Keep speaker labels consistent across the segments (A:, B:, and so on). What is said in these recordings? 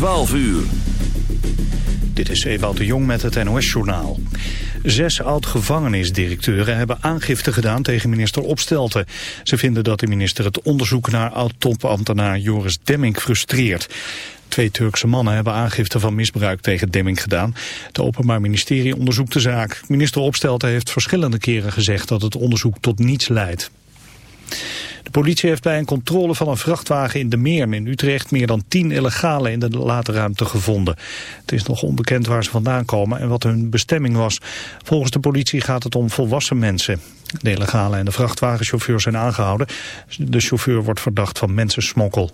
A: 12 uur.
B: Dit is Ewout de Jong met het NOS-journaal. Zes oud-gevangenisdirecteuren hebben aangifte gedaan tegen minister Opstelten. Ze vinden dat de minister het onderzoek naar oud-topambtenaar Joris Demming frustreert. Twee Turkse mannen hebben aangifte van misbruik tegen Demming gedaan. Het Openbaar Ministerie onderzoekt de zaak. Minister Opstelten heeft verschillende keren gezegd dat het onderzoek tot niets leidt. De politie heeft bij een controle van een vrachtwagen in de Meern in Utrecht meer dan tien illegalen in de laadruimte gevonden. Het is nog onbekend waar ze vandaan komen en wat hun bestemming was. Volgens de politie gaat het om volwassen mensen. De illegalen en de vrachtwagenchauffeur zijn aangehouden. De chauffeur wordt verdacht van mensensmokkel.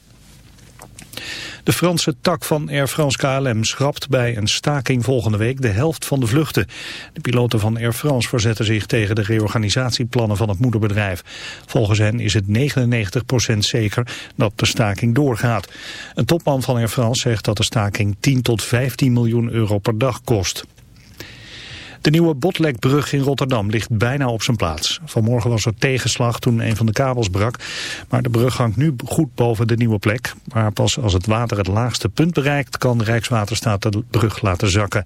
B: De Franse tak van Air France KLM schrapt bij een staking volgende week de helft van de vluchten. De piloten van Air France verzetten zich tegen de reorganisatieplannen van het moederbedrijf. Volgens hen is het 99% zeker dat de staking doorgaat. Een topman van Air France zegt dat de staking 10 tot 15 miljoen euro per dag kost. De nieuwe Botlekbrug in Rotterdam ligt bijna op zijn plaats. Vanmorgen was er tegenslag toen een van de kabels brak. Maar de brug hangt nu goed boven de nieuwe plek. Maar pas als het water het laagste punt bereikt... kan Rijkswaterstaat de brug laten zakken.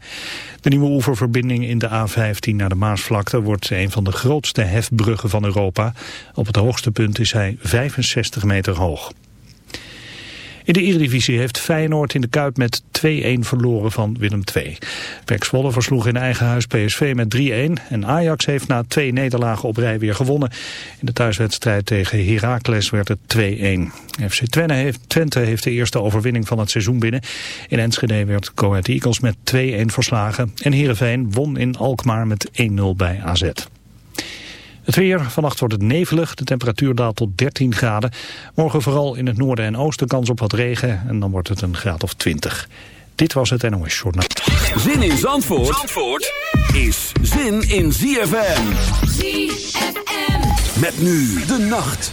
B: De nieuwe oeververbinding in de A15 naar de Maasvlakte... wordt een van de grootste hefbruggen van Europa. Op het hoogste punt is hij 65 meter hoog. In de Eredivisie heeft Feyenoord in de Kuip met 2-1 verloren van Willem II. Pek Zwolle versloeg in eigen huis PSV met 3-1 en Ajax heeft na twee nederlagen op rij weer gewonnen. In de thuiswedstrijd tegen Heracles werd het 2-1. FC Twente heeft, Twente heeft de eerste overwinning van het seizoen binnen. In Enschede werd Go Eagles met 2-1 verslagen en Heerenveen won in Alkmaar met 1-0 bij AZ. Het weer, vannacht wordt het nevelig, de temperatuur daalt tot 13 graden. Morgen vooral in het noorden en oosten kans op wat regen en dan wordt het een graad of 20. Dit was het NOS Journaal.
A: Zin in Zandvoort, Zandvoort is zin in ZFM. ZFM. Met nu de nacht.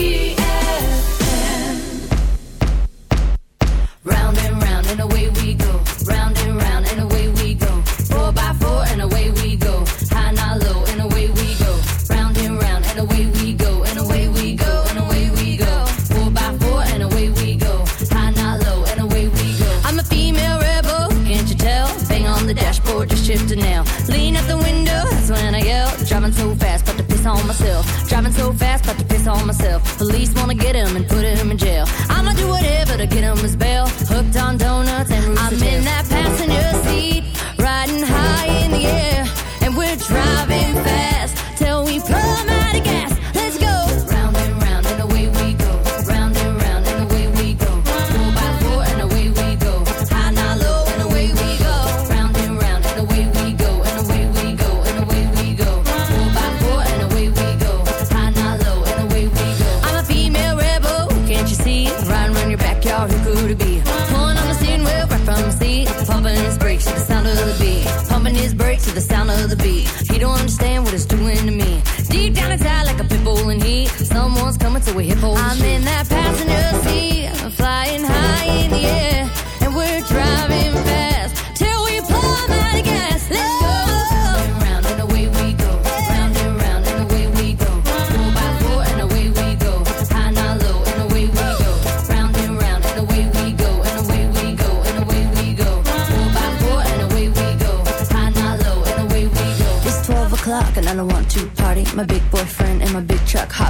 C: Pumping his brakes to the sound of the beat. He don't understand what it's doing to me. Deep down inside like a pit bull in heat. Someone's coming to a hip hole I'm in that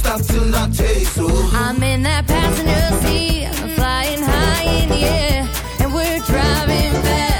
D: stop till I taste so.
C: I'm in that passenger seat, flying high in the air, and we're driving fast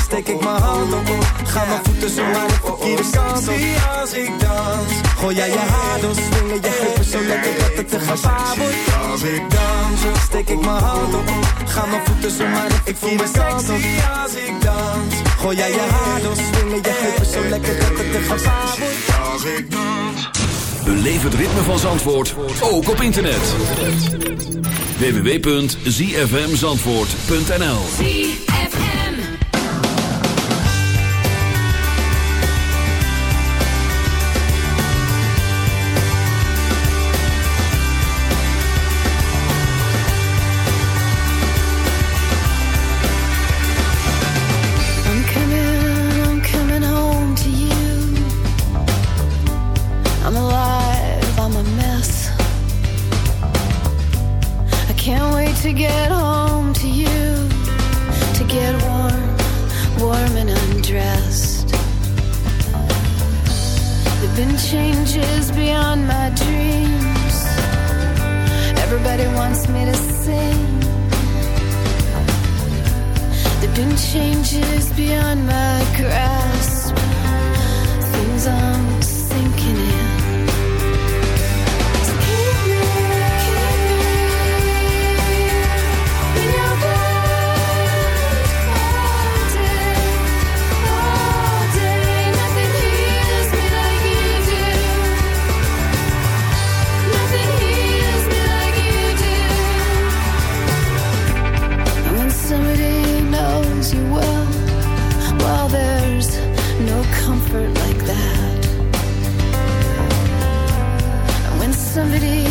E: Steek ik mijn hand op. Ga mijn voeten zo aan de verkeerde kant op. als ik dans. Gooi jij je haar door, swingen je heupen zo lekker dat het te gevaar wordt. Als ik dans, steek ik mijn hand op. Ga mijn voeten zo maar de verkeerde kant op. als ik dans. Gooi jij je haar door, swingen je heupen zo lekker dat het te gevaar wordt. Als ik dans.
F: Beleef het ritme van Zandvoort, ook op internet. www.zfmzandvoort.nl
G: somebody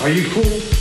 E: Are you cool?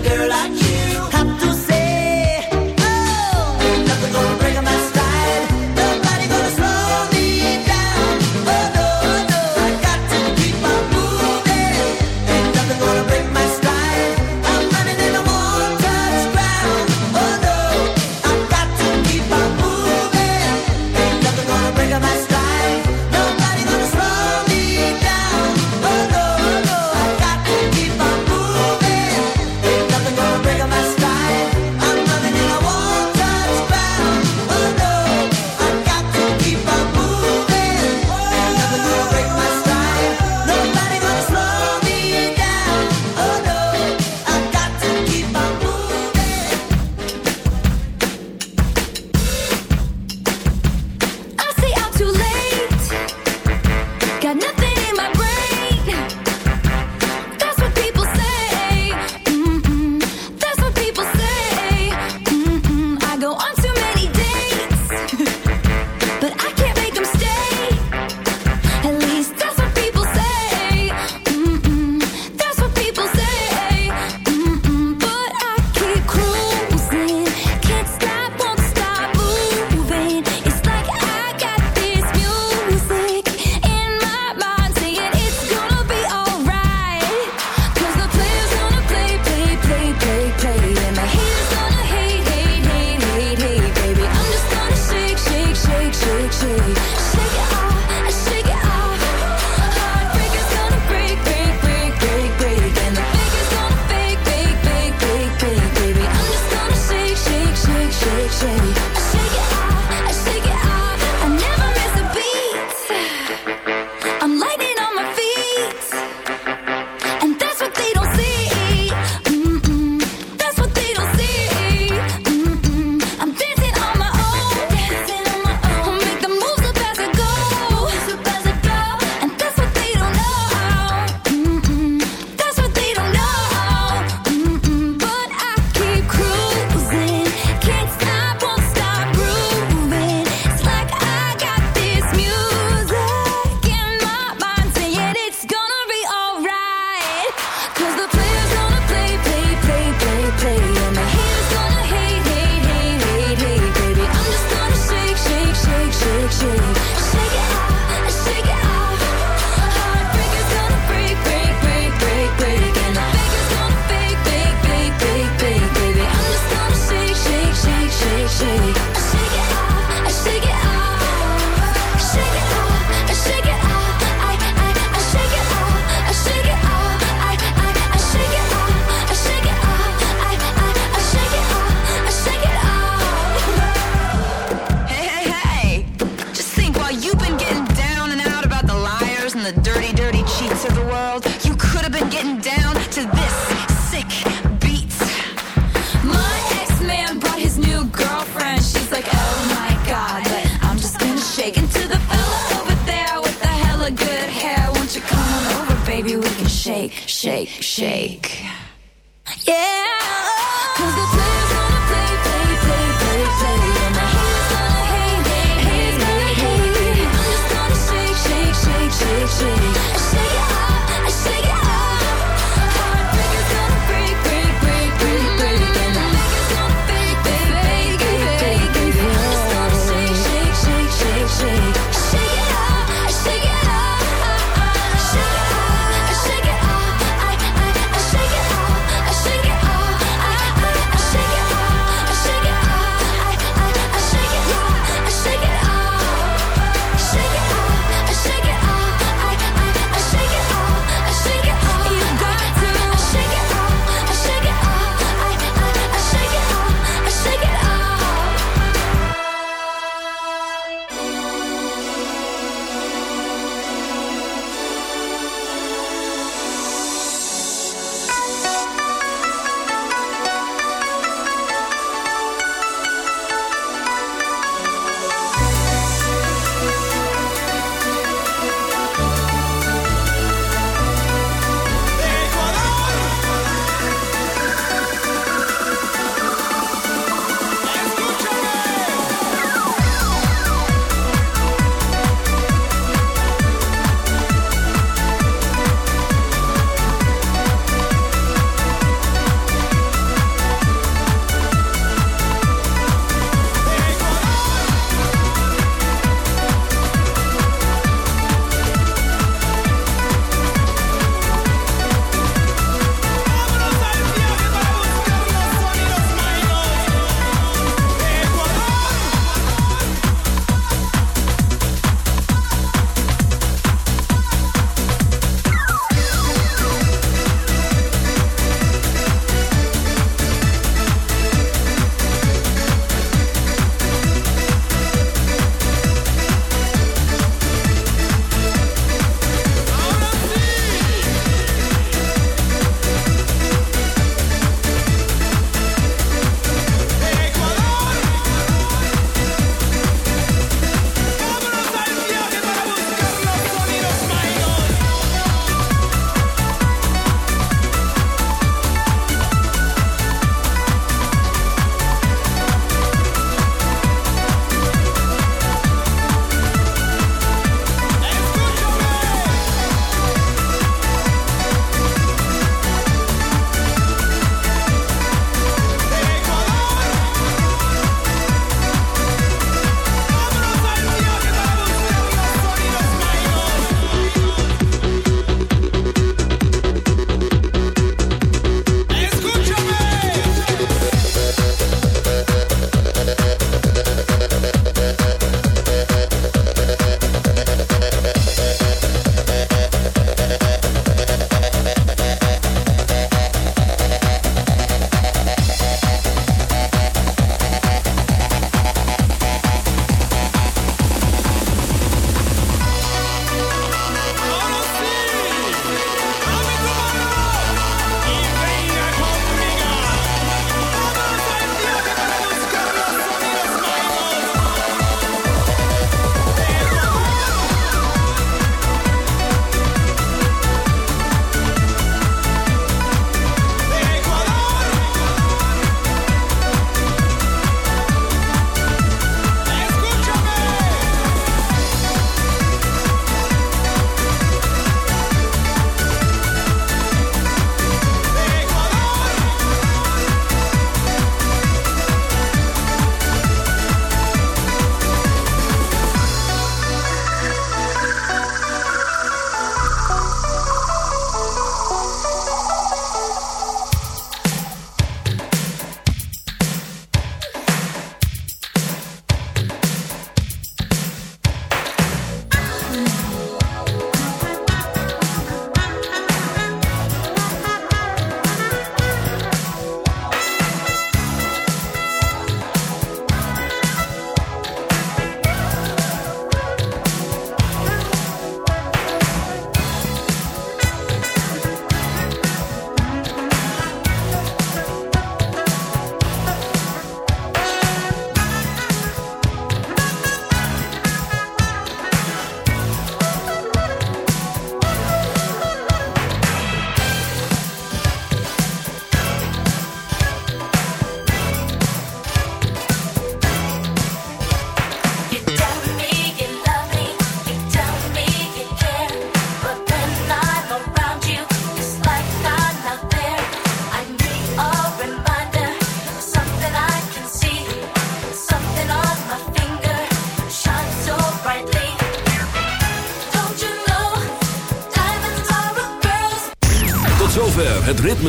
H: girl I
I: choose.